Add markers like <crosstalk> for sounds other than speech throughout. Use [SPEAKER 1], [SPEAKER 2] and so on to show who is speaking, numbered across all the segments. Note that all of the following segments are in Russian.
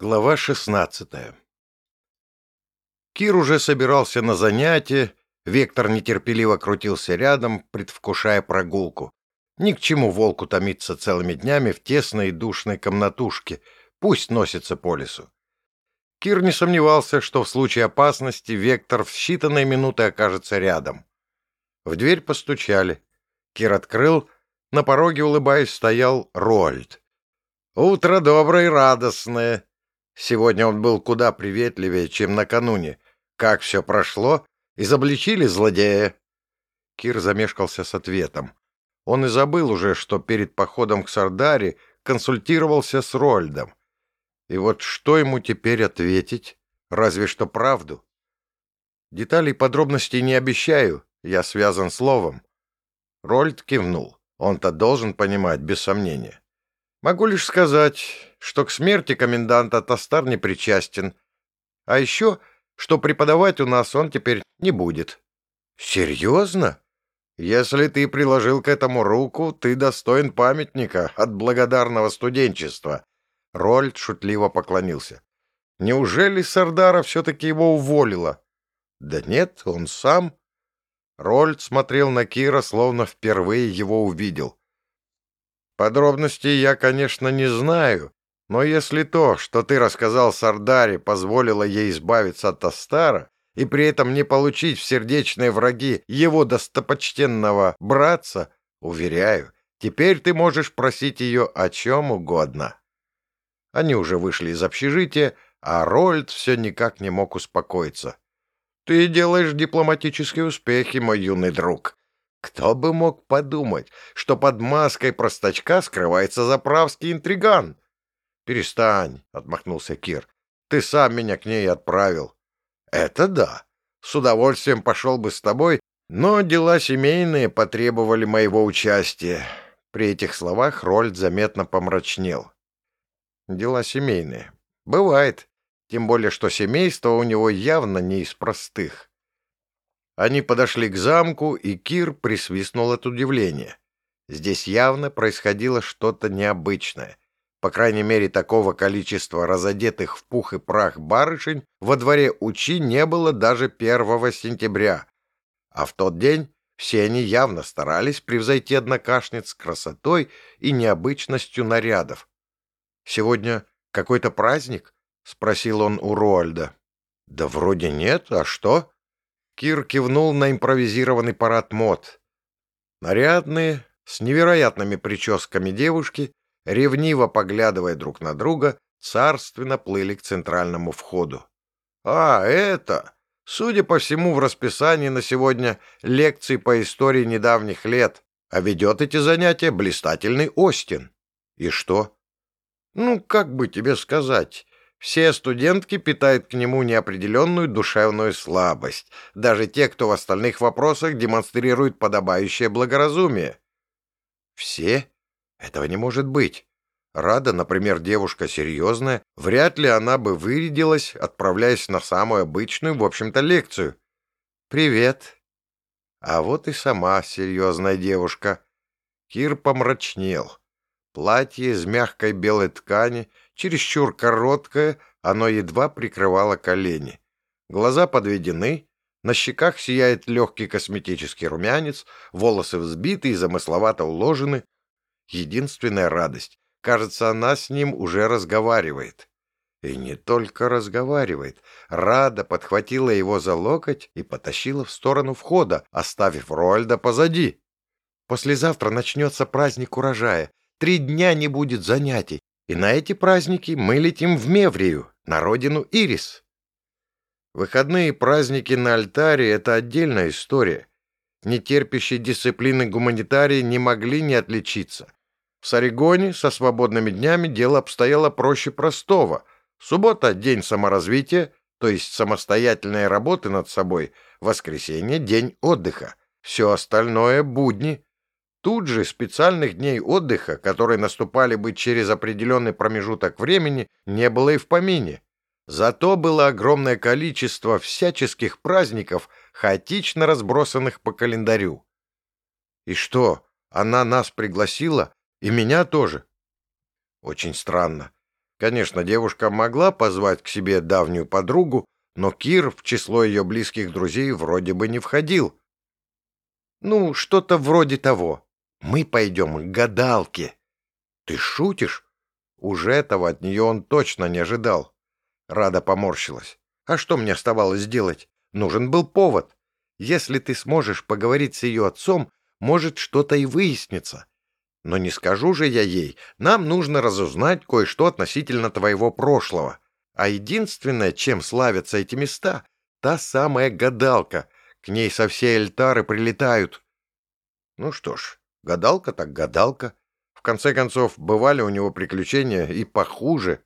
[SPEAKER 1] Глава 16 Кир уже собирался на занятие, Вектор нетерпеливо крутился рядом, предвкушая прогулку. Ни к чему волку томиться целыми днями в тесной и душной комнатушке, пусть носится по лесу. Кир не сомневался, что в случае опасности Вектор в считанные минуты окажется рядом. В дверь постучали. Кир открыл, на пороге, улыбаясь, стоял Рольд. «Утро доброе и радостное!» Сегодня он был куда приветливее, чем накануне. Как все прошло? Изобличили злодея? Кир замешкался с ответом. Он и забыл уже, что перед походом к Сардаре консультировался с Рольдом. И вот что ему теперь ответить? Разве что правду. Деталей подробностей не обещаю, я связан словом. Рольд кивнул. Он-то должен понимать, без сомнения. Могу лишь сказать, что к смерти коменданта Тастар не причастен. А еще, что преподавать у нас он теперь не будет. Серьезно? Если ты приложил к этому руку, ты достоин памятника от благодарного студенчества. Рольд шутливо поклонился. Неужели Сардара все-таки его уволила? Да нет, он сам. Рольд смотрел на Кира, словно впервые его увидел. Подробностей я, конечно, не знаю, но если то, что ты рассказал Сардаре, позволило ей избавиться от Астара и при этом не получить в сердечные враги его достопочтенного братца, уверяю, теперь ты можешь просить ее о чем угодно. Они уже вышли из общежития, а Рольд все никак не мог успокоиться. «Ты делаешь дипломатические успехи, мой юный друг. Кто бы мог подумать, что под маской простачка скрывается заправский интриган? «Перестань», — отмахнулся Кир. «Ты сам меня к ней отправил». «Это да. С удовольствием пошел бы с тобой, но дела семейные потребовали моего участия». При этих словах Рольд заметно помрачнел. «Дела семейные. Бывает. Тем более, что семейство у него явно не из простых». Они подошли к замку, и Кир присвистнул от удивления. Здесь явно происходило что-то необычное. По крайней мере, такого количества разодетых в пух и прах барышень во дворе Учи не было даже 1 сентября. А в тот день все они явно старались превзойти однокашниц красотой и необычностью нарядов. «Сегодня какой-то праздник?» — спросил он у Руальда. «Да вроде нет, а что?» Кир кивнул на импровизированный парад мод. Нарядные, с невероятными прическами девушки, ревниво поглядывая друг на друга, царственно плыли к центральному входу. «А, это...» Судя по всему, в расписании на сегодня лекции по истории недавних лет, а ведет эти занятия блистательный Остин. И что? Ну, как бы тебе сказать, все студентки питают к нему неопределенную душевную слабость, даже те, кто в остальных вопросах демонстрирует подобающее благоразумие. Все? Этого не может быть. Рада, например, девушка серьезная, вряд ли она бы вырядилась, отправляясь на самую обычную, в общем-то, лекцию. «Привет». А вот и сама серьезная девушка. Кир помрачнел. Платье из мягкой белой ткани — чересчур короткое, оно едва прикрывало колени. Глаза подведены, на щеках сияет легкий косметический румянец, волосы взбиты и замысловато уложены. Единственная радость — кажется, она с ним уже разговаривает. И не только разговаривает. Рада подхватила его за локоть и потащила в сторону входа, оставив Роальда позади. «Послезавтра начнется праздник урожая. Три дня не будет занятий. И на эти праздники мы летим в Меврию, на родину Ирис. Выходные праздники на альтаре — это отдельная история. Нетерпящие дисциплины гуманитарии не могли не отличиться. В Саригоне со свободными днями дело обстояло проще простого. Суббота — день саморазвития, то есть самостоятельной работы над собой, воскресенье — день отдыха. Все остальное — будни, Тут же специальных дней отдыха, которые наступали бы через определенный промежуток времени, не было и в помине. Зато было огромное количество всяческих праздников, хаотично разбросанных по календарю. И что, она нас пригласила? И меня тоже? Очень странно. Конечно, девушка могла позвать к себе давнюю подругу, но Кир в число ее близких друзей вроде бы не входил. «Ну, что-то вроде того. Мы пойдем к гадалке». «Ты шутишь?» Уже этого от нее он точно не ожидал. Рада поморщилась. «А что мне оставалось делать? Нужен был повод. Если ты сможешь поговорить с ее отцом, может, что-то и выяснится. Но не скажу же я ей, нам нужно разузнать кое-что относительно твоего прошлого. А единственное, чем славятся эти места, та самая гадалка. К ней со всей Эльтары прилетают. Ну что ж, гадалка так гадалка. В конце концов, бывали у него приключения и похуже.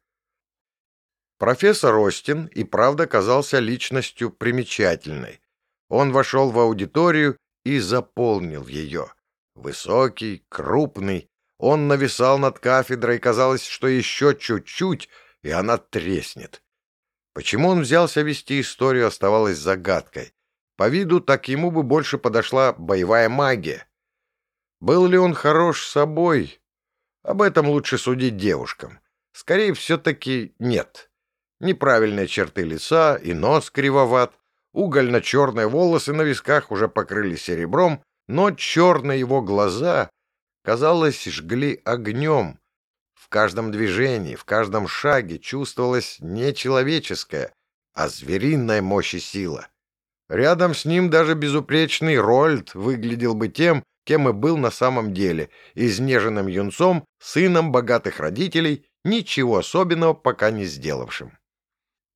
[SPEAKER 1] Профессор Остин и правда казался личностью примечательной. Он вошел в аудиторию и заполнил ее. Высокий, крупный, он нависал над кафедрой, казалось, что еще чуть-чуть, и она треснет. Почему он взялся вести историю, оставалось загадкой. По виду так ему бы больше подошла боевая магия. Был ли он хорош собой? Об этом лучше судить девушкам. Скорее, все-таки нет. Неправильные черты лица и нос кривоват, угольно-черные волосы на висках уже покрылись серебром, но черные его глаза, казалось, жгли огнем. В каждом движении, в каждом шаге чувствовалась не человеческая, а звериная мощь и сила. Рядом с ним даже безупречный Рольд выглядел бы тем, кем и был на самом деле, изнеженным юнцом, сыном богатых родителей, ничего особенного пока не сделавшим.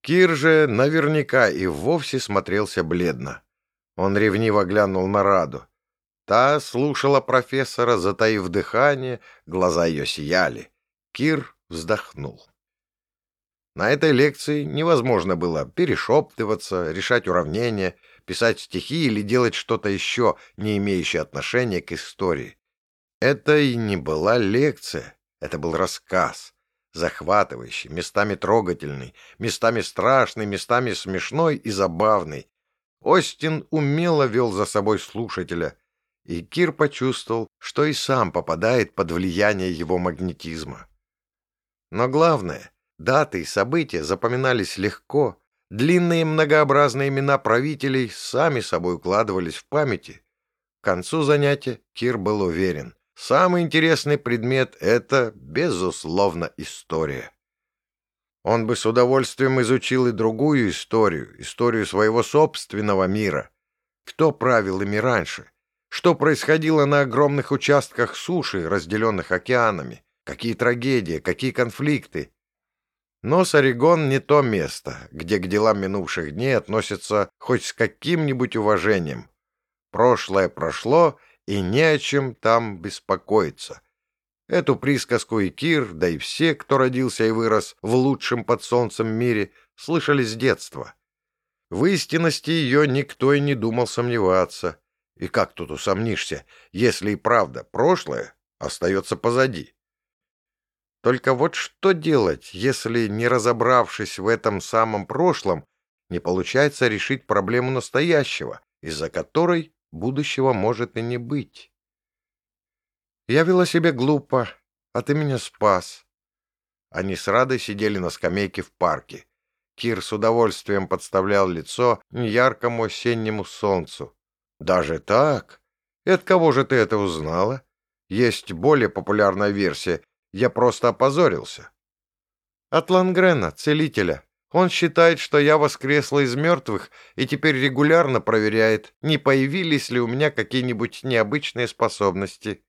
[SPEAKER 1] Кир же наверняка и вовсе смотрелся бледно. Он ревниво глянул на Раду. Та слушала профессора, затаив дыхание, глаза ее сияли. Кир вздохнул. На этой лекции невозможно было перешептываться, решать уравнения, писать стихи или делать что-то еще, не имеющее отношения к истории. Это и не была лекция, это был рассказ, захватывающий, местами трогательный, местами страшный, местами смешной и забавный. Остин умело вел за собой слушателя — и Кир почувствовал, что и сам попадает под влияние его магнетизма. Но главное, даты и события запоминались легко, длинные многообразные имена правителей сами собой укладывались в памяти. К концу занятия Кир был уверен, самый интересный предмет — это, безусловно, история. Он бы с удовольствием изучил и другую историю, историю своего собственного мира. Кто правил ими раньше — что происходило на огромных участках суши, разделенных океанами? Какие трагедии, какие конфликты? Но Саригон не то место, где к делам минувших дней относятся хоть с каким-нибудь уважением. Прошлое прошло, и не о чем там беспокоиться. Эту присказку и Кир, да и все, кто родился и вырос в лучшем под солнцем мире, слышали с детства. В истинности ее никто и не думал сомневаться. И как тут усомнишься, если и правда прошлое остается позади? Только вот что делать, если, не разобравшись в этом самом прошлом, не получается решить проблему настоящего, из-за которой будущего может и не быть? Я вела себя глупо, а ты меня спас. Они с Радой сидели на скамейке в парке. Кир с удовольствием подставлял лицо неяркому осеннему солнцу. «Даже так? И от кого же ты это узнала? Есть более популярная версия. Я просто опозорился». «От Лангрена, целителя. Он считает, что я воскресла из мертвых и теперь регулярно проверяет, не появились ли у меня какие-нибудь необычные способности».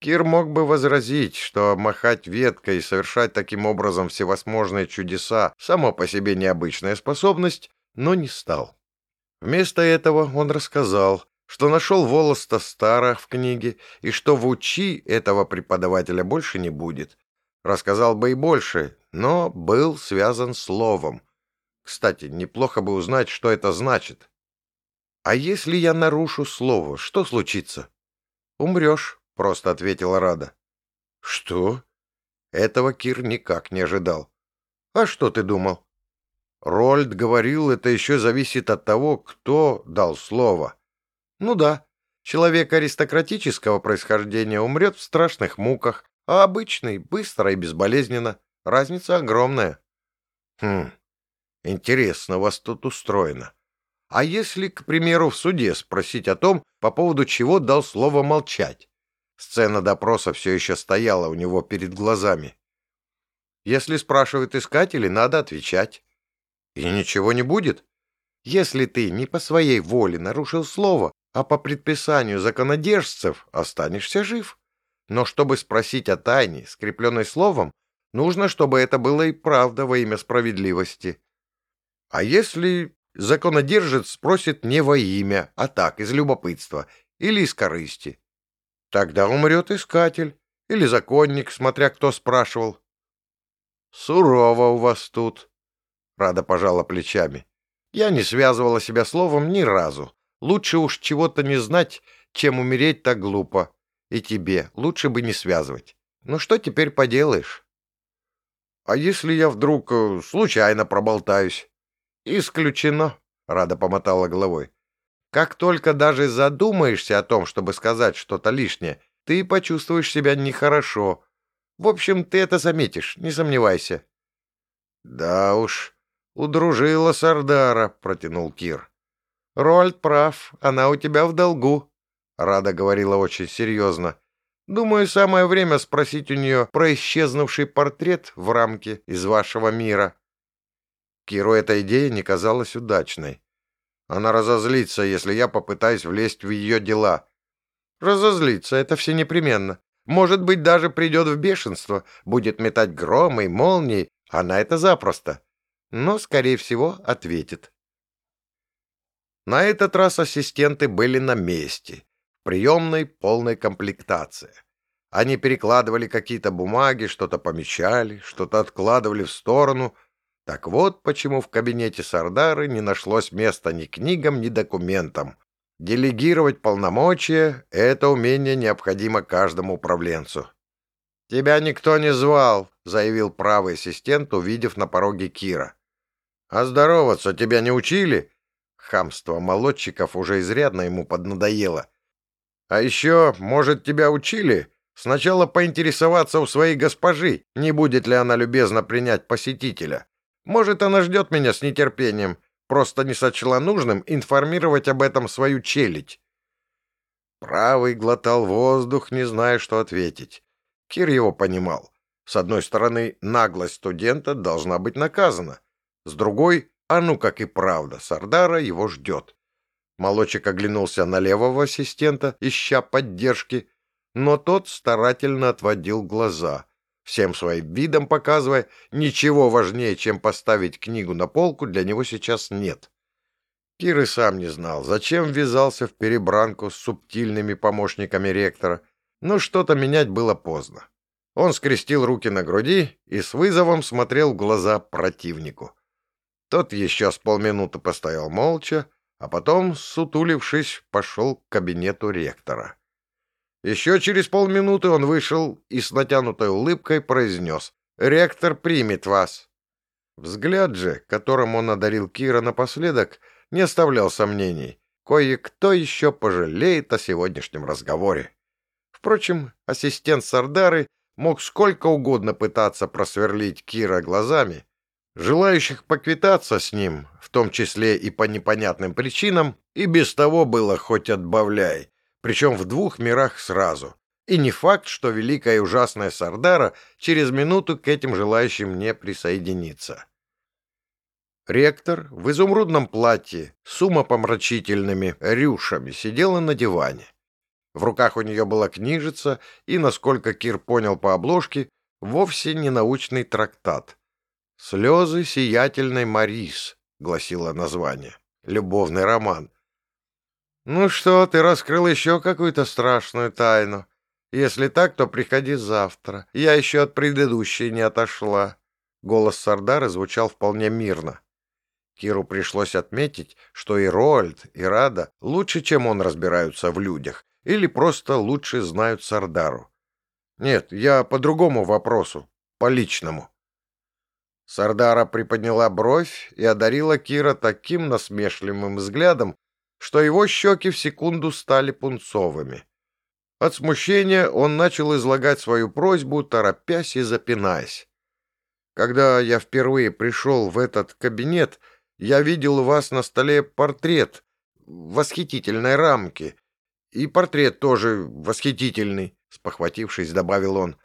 [SPEAKER 1] Кир мог бы возразить, что махать веткой и совершать таким образом всевозможные чудеса — само по себе необычная способность, но не стал. Вместо этого он рассказал, что нашел волоста Стара в книге и что в УЧИ этого преподавателя больше не будет. Рассказал бы и больше, но был связан словом. Кстати, неплохо бы узнать, что это значит. «А если я нарушу слово, что случится?» «Умрешь», — просто ответила Рада. «Что?» Этого Кир никак не ожидал. «А что ты думал?» Рольд говорил, это еще зависит от того, кто дал слово. Ну да, человек аристократического происхождения умрет в страшных муках, а обычный — быстро и безболезненно. Разница огромная. Хм, интересно у вас тут устроено. А если, к примеру, в суде спросить о том, по поводу чего дал слово молчать? Сцена допроса все еще стояла у него перед глазами. Если спрашивают искатели, надо отвечать. И ничего не будет. Если ты не по своей воле нарушил слово, а по предписанию законодержцев, останешься жив. Но чтобы спросить о тайне, скрепленной словом, нужно, чтобы это было и правда во имя справедливости. А если законодержец спросит не во имя, а так, из любопытства или из корысти? Тогда умрет искатель или законник, смотря кто спрашивал. Сурово у вас тут. Рада пожала плечами. Я не связывала себя словом ни разу. Лучше уж чего-то не знать, чем умереть так глупо. И тебе лучше бы не связывать. Ну что теперь поделаешь? А если я вдруг э, случайно проболтаюсь? Исключено, Рада помотала головой. Как только даже задумаешься о том, чтобы сказать что-то лишнее, ты почувствуешь себя нехорошо. В общем, ты это заметишь, не сомневайся. Да уж, удружила Сардара, протянул Кир. Рольд прав, она у тебя в долгу. Рада говорила очень серьезно. Думаю, самое время спросить у нее про исчезнувший портрет в рамке из вашего мира. Киру эта идея не казалась удачной. Она разозлится, если я попытаюсь влезть в ее дела. Разозлится, это все непременно. Может быть, даже придет в бешенство, будет метать громы молнии, она это запросто. Но, скорее всего, ответит. На этот раз ассистенты были на месте, в приемной полной комплектации. Они перекладывали какие-то бумаги, что-то помечали, что-то откладывали в сторону — так вот почему в кабинете Сардары не нашлось места ни книгам, ни документам. Делегировать полномочия — это умение необходимо каждому управленцу. «Тебя никто не звал», — заявил правый ассистент, увидев на пороге Кира. «А здороваться тебя не учили?» Хамство молодчиков уже изрядно ему поднадоело. «А еще, может, тебя учили?» Сначала поинтересоваться у своей госпожи, не будет ли она любезна принять посетителя. Может, она ждет меня с нетерпением, просто не сочла нужным информировать об этом свою челядь. Правый глотал воздух, не зная, что ответить. Кир его понимал. С одной стороны, наглость студента должна быть наказана. С другой, а ну как и правда, Сардара его ждет. Молочек оглянулся на левого ассистента, ища поддержки, но тот старательно отводил глаза всем своим видом показывая, ничего важнее, чем поставить книгу на полку, для него сейчас нет. Кир и сам не знал, зачем ввязался в перебранку с субтильными помощниками ректора, но что-то менять было поздно. Он скрестил руки на груди и с вызовом смотрел в глаза противнику. Тот еще с полминуты постоял молча, а потом, сутулившись, пошел к кабинету ректора. Еще через полминуты он вышел и с натянутой улыбкой произнес «Ректор примет вас». Взгляд же, которым он одарил Кира напоследок, не оставлял сомнений. Кое-кто еще пожалеет о сегодняшнем разговоре. Впрочем, ассистент Сардары мог сколько угодно пытаться просверлить Кира глазами. Желающих поквитаться с ним, в том числе и по непонятным причинам, и без того было хоть отбавляй причем в двух мирах сразу. И не факт, что великая и ужасная Сардара через минуту к этим желающим не присоединится. Ректор в изумрудном платье с умопомрачительными рюшами сидела на диване. В руках у нее была книжица и, насколько Кир понял по обложке, вовсе не научный трактат. «Слезы сиятельной Марис», — гласило название. Любовный роман. «Ну что, ты раскрыл еще какую-то страшную тайну. Если так, то приходи завтра. Я еще от предыдущей не отошла». Голос Сардары звучал вполне мирно. Киру пришлось отметить, что и Роальд, и Рада лучше, чем он, разбираются в людях, или просто лучше знают Сардару. Нет, я по другому вопросу, по личному. Сардара приподняла бровь и одарила Кира таким насмешливым взглядом, что его щеки в секунду стали пунцовыми. От смущения он начал излагать свою просьбу, торопясь и запинаясь. Когда я впервые пришел в этот кабинет, я видел у вас на столе портрет в восхитительной рамке. И портрет тоже восхитительный, — спохватившись, добавил он.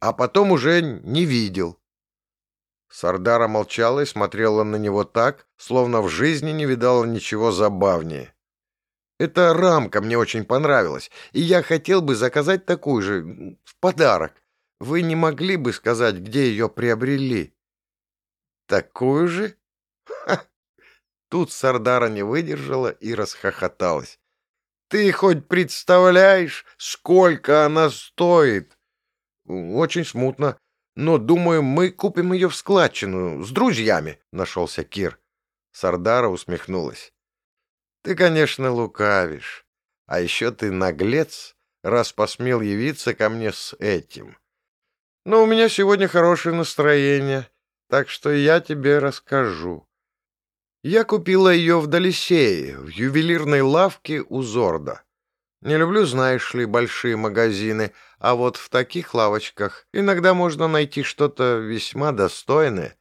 [SPEAKER 1] А потом уже не видел. Сардара молчала и смотрела на него так, словно в жизни не видала ничего забавнее. Эта рамка мне очень понравилась, и я хотел бы заказать такую же в подарок. Вы не могли бы сказать, где ее приобрели? Такую же? Ха! Тут Сардара не выдержала и расхохоталась. Ты хоть представляешь, сколько она стоит? Очень смутно. Но, думаю, мы купим ее в складчину с друзьями, нашелся Кир. Сардара усмехнулась. Ты, конечно, лукавишь. А еще ты наглец, раз посмел явиться ко мне с этим. Но у меня сегодня хорошее настроение, так что я тебе расскажу. Я купила ее в Долисее, в ювелирной лавке у Зорда. Не люблю, знаешь ли, большие магазины, а вот в таких лавочках иногда можно найти что-то весьма достойное.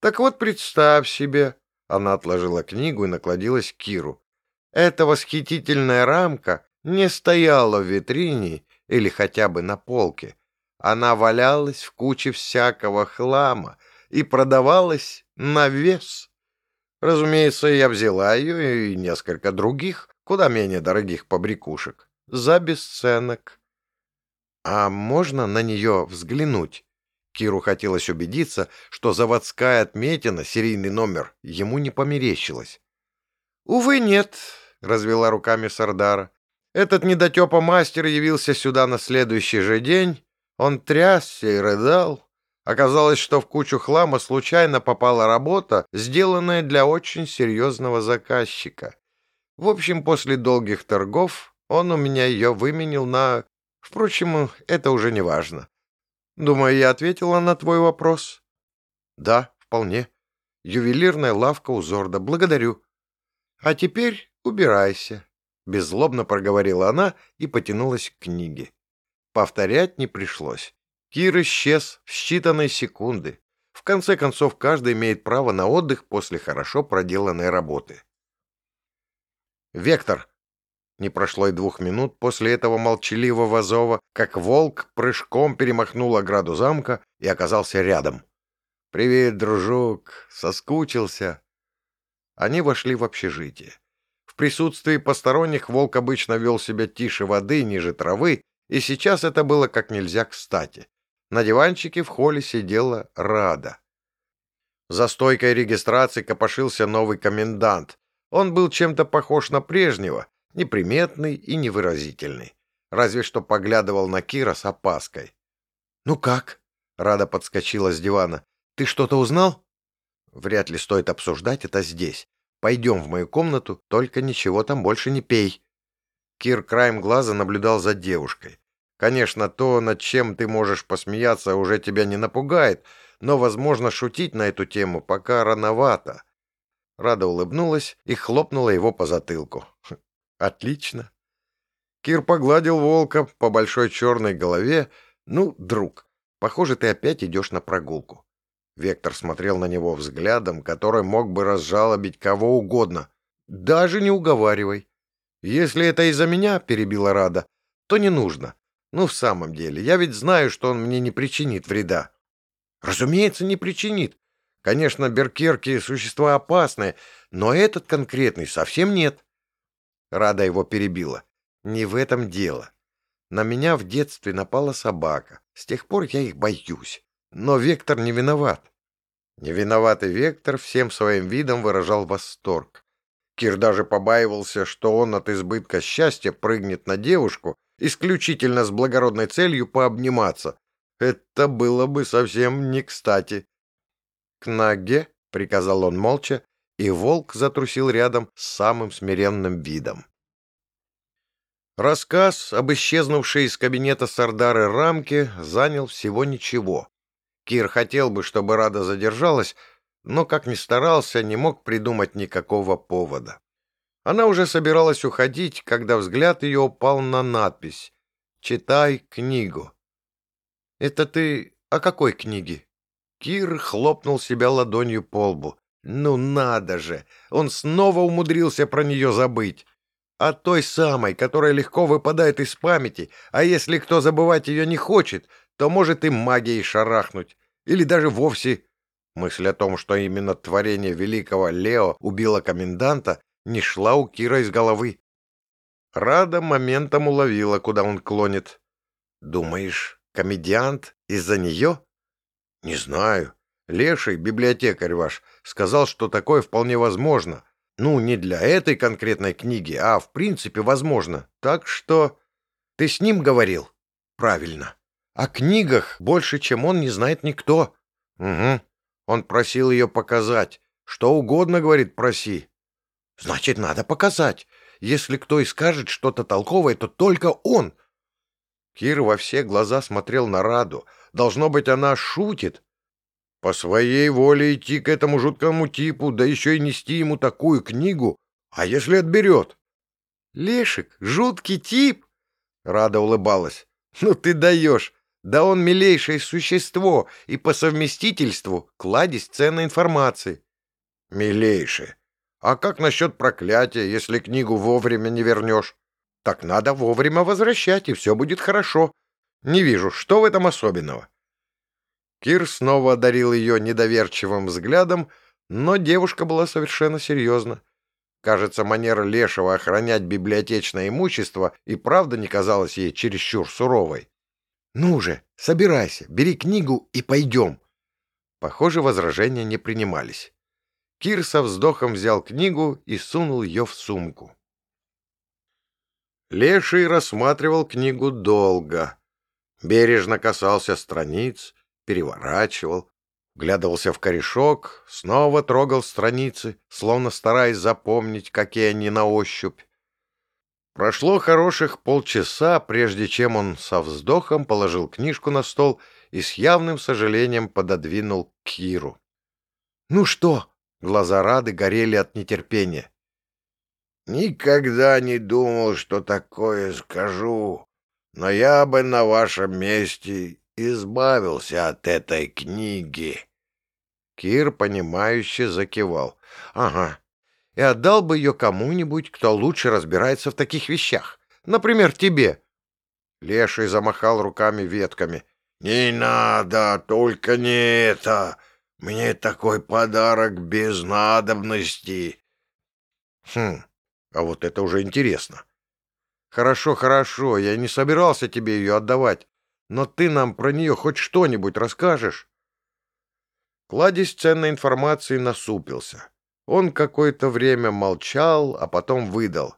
[SPEAKER 1] Так вот, представь себе, она отложила книгу и накладилась к Киру. Эта восхитительная рамка не стояла в витрине или хотя бы на полке. Она валялась в куче всякого хлама и продавалась на вес. Разумеется, я взяла ее и несколько других, куда менее дорогих побрякушек, за бесценок. А можно на нее взглянуть? Киру хотелось убедиться, что заводская отметина, серийный номер, ему не померещилась. «Увы, нет», — развела руками Сардара. «Этот недотепа мастер явился сюда на следующий же день. Он трясся и рыдал. Оказалось, что в кучу хлама случайно попала работа, сделанная для очень серьезного заказчика. В общем, после долгих торгов он у меня ее выменил на... Впрочем, это уже не важно. Думаю, я ответила на твой вопрос. Да, вполне. Ювелирная лавка у Зорда. Благодарю. А теперь убирайся. Беззлобно проговорила она и потянулась к книге. Повторять не пришлось. Кир исчез в считанные секунды. В конце концов, каждый имеет право на отдых после хорошо проделанной работы. «Вектор!» Не прошло и двух минут после этого молчаливого зова, как волк прыжком перемахнул ограду замка и оказался рядом. «Привет, дружок! Соскучился!» Они вошли в общежитие. В присутствии посторонних волк обычно вел себя тише воды, ниже травы, и сейчас это было как нельзя кстати. На диванчике в холле сидела Рада. За стойкой регистрации копошился новый комендант. Он был чем-то похож на прежнего, неприметный и невыразительный. Разве что поглядывал на Кира с опаской. «Ну как?» — Рада подскочила с дивана. «Ты что-то узнал?» «Вряд ли стоит обсуждать это здесь. Пойдем в мою комнату, только ничего там больше не пей». Кир краем глаза наблюдал за девушкой. Конечно, то, над чем ты можешь посмеяться, уже тебя не напугает, но, возможно, шутить на эту тему пока рановато. Рада улыбнулась и хлопнула его по затылку. «Хм, <laughs> «Отлично». Кир погладил волка по большой черной голове. «Ну, друг, похоже, ты опять идешь на прогулку». Вектор смотрел на него взглядом, который мог бы разжалобить кого угодно. «Даже не уговаривай». «Если это из-за меня», — перебила Рада, — «то не нужно. Ну, в самом деле, я ведь знаю, что он мне не причинит вреда. Разумеется, не причинит. Конечно, беркерки — существа опасные, но этот конкретный совсем нет. Рада его перебила. Не в этом дело. На меня в детстве напала собака. С тех пор я их боюсь. Но Вектор не виноват. Невиноватый Вектор всем своим видом выражал восторг. Кир даже побаивался, что он от избытка счастья прыгнет на девушку исключительно с благородной целью пообниматься. Это было бы совсем не кстати. «К ноге», — приказал он молча, и волк затрусил рядом с самым смиренным видом. Рассказ об исчезнувшей из кабинета Сардары рамке занял всего ничего. Кир хотел бы, чтобы Рада задержалась, но, как ни старался, не мог придумать никакого повода. Она уже собиралась уходить, когда взгляд ее упал на надпись «Читай книгу». «Это ты о какой книге?» Кир хлопнул себя ладонью по лбу. Ну надо же! Он снова умудрился про нее забыть. О той самой, которая легко выпадает из памяти, а если кто забывать ее не хочет, то может и магией шарахнуть. Или даже вовсе... Мысль о том, что именно творение великого Лео убило коменданта, не шла у Кира из головы. Рада моментом уловила, куда он клонит. «Думаешь, комедиант из-за нее?» «Не знаю. Леший, библиотекарь ваш, сказал, что такое вполне возможно. Ну, не для этой конкретной книги, а в принципе возможно. Так что... Ты с ним говорил? Правильно. О книгах больше, чем он, не знает никто. Угу. Он просил ее показать. Что угодно, говорит, проси. Значит, надо показать. Если кто и скажет что-то толковое, то только он. Кир во все глаза смотрел на Раду. Должно быть, она шутит. По своей воле идти к этому жуткому типу, да еще и нести ему такую книгу. А если отберет? Лешик, жуткий тип? Рада улыбалась. Ну ты даешь. Да он милейшее существо и по совместительству кладезь ценной информации. Милейшее. А как насчет проклятия, если книгу вовремя не вернешь? Так надо вовремя возвращать, и все будет хорошо. Не вижу, что в этом особенного. Кир снова одарил ее недоверчивым взглядом, но девушка была совершенно серьезна. Кажется, манера Лешего охранять библиотечное имущество и правда не казалась ей чересчур суровой. «Ну же, собирайся, бери книгу и пойдем». Похоже, возражения не принимались. Кир со вздохом взял книгу и сунул ее в сумку. Леший рассматривал книгу долго. Бережно касался страниц, переворачивал, вглядывался в корешок, снова трогал страницы, словно стараясь запомнить, какие они на ощупь. Прошло хороших полчаса, прежде чем он со вздохом положил книжку на стол и с явным сожалением пододвинул Киру. «Ну что?» Глаза Рады горели от нетерпения. «Никогда не думал, что такое скажу, но я бы на вашем месте избавился от этой книги». Кир, понимающе закивал. «Ага, и отдал бы ее кому-нибудь, кто лучше разбирается в таких вещах. Например, тебе». Леший замахал руками ветками. «Не надо, только не это. Мне такой подарок без надобности. Хм, а вот это уже интересно. Хорошо, хорошо, я не собирался тебе ее отдавать, но ты нам про нее хоть что-нибудь расскажешь? Кладезь ценной информации насупился. Он какое-то время молчал, а потом выдал.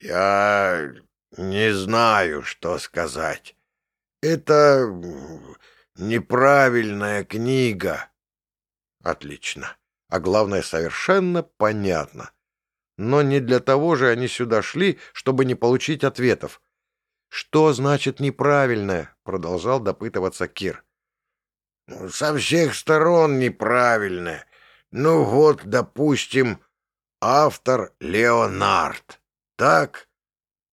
[SPEAKER 1] «Я не знаю, что сказать. Это неправильная книга. Отлично. А главное, совершенно понятно. Но не для того же они сюда шли, чтобы не получить ответов. «Что значит неправильное?» — продолжал допытываться Кир. «Со всех сторон неправильное. Ну вот, допустим, автор Леонард. Так?»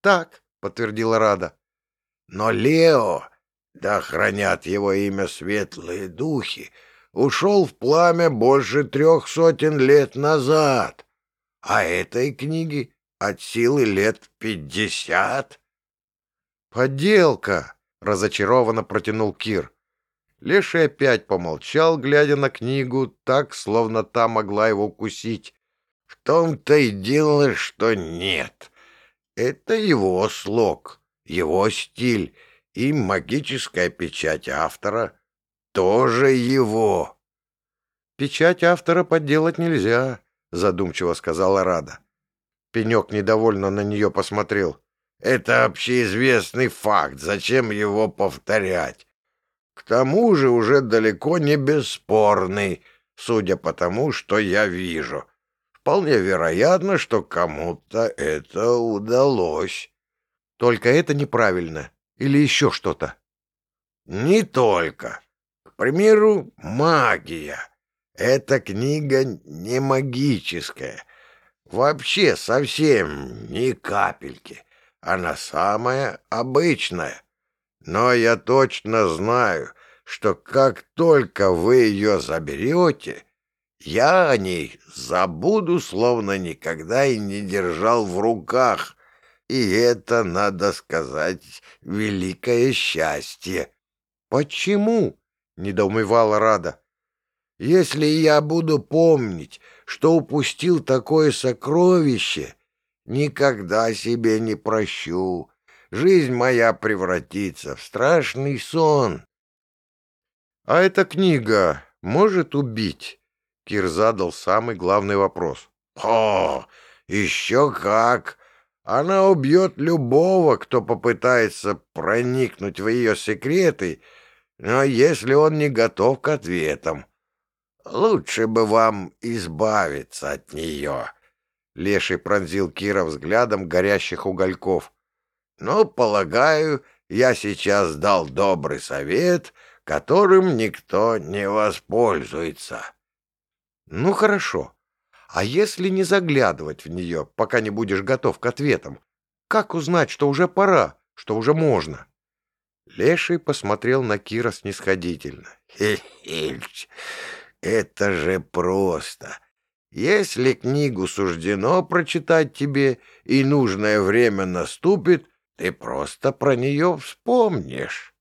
[SPEAKER 1] «Так», — подтвердила Рада. «Но Лео, да хранят его имя светлые духи, — ушел в пламя больше трех сотен лет назад, а этой книги от силы лет пятьдесят. «Подделка!» — разочарованно протянул Кир. Леший опять помолчал, глядя на книгу, так, словно та могла его укусить. «В том-то и дело, что нет. Это его слог, его стиль и магическая печать автора тоже его. Печать автора подделать нельзя, задумчиво сказала Рада. Пенек недовольно на нее посмотрел. Это общеизвестный факт, зачем его повторять? К тому же уже далеко не бесспорный, судя по тому, что я вижу. Вполне вероятно, что кому-то это удалось. Только это неправильно. Или еще что-то? Не только примеру, магия. Эта книга не магическая. Вообще совсем ни капельки. Она самая обычная. Но я точно знаю, что как только вы ее заберете, я о ней забуду, словно никогда и не держал в руках. И это, надо сказать, великое счастье. — Почему? — недоумевала Рада. — Если я буду помнить, что упустил такое сокровище, никогда себе не прощу. Жизнь моя превратится в страшный сон. — А эта книга может убить? Кир задал самый главный вопрос. — О, еще как! Она убьет любого, кто попытается проникнуть в ее секреты, но если он не готов к ответам. Лучше бы вам избавиться от нее. Леший пронзил Кира взглядом горящих угольков. Но, полагаю, я сейчас дал добрый совет, которым никто не воспользуется. Ну, хорошо. А если не заглядывать в нее, пока не будешь готов к ответам? Как узнать, что уже пора, что уже можно? Леший посмотрел на Кира снисходительно. <laughs> Хе-хе, это же просто. Если книгу суждено прочитать тебе, и нужное время наступит, ты просто про нее вспомнишь.